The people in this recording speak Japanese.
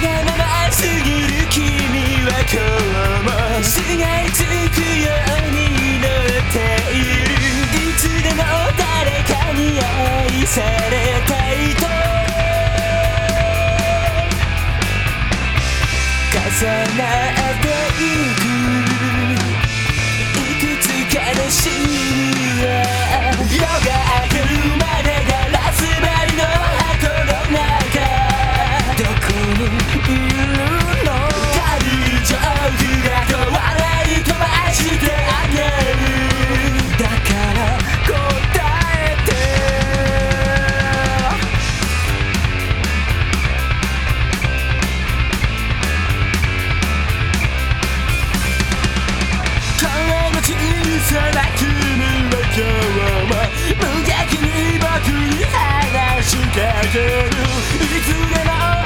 がまますぎる君は今日もしがいつくように乗っているいつでも誰かに愛されたいと重なっていく。いくつかのシーさな君は今日も無邪気に僕に話しかける。いつでも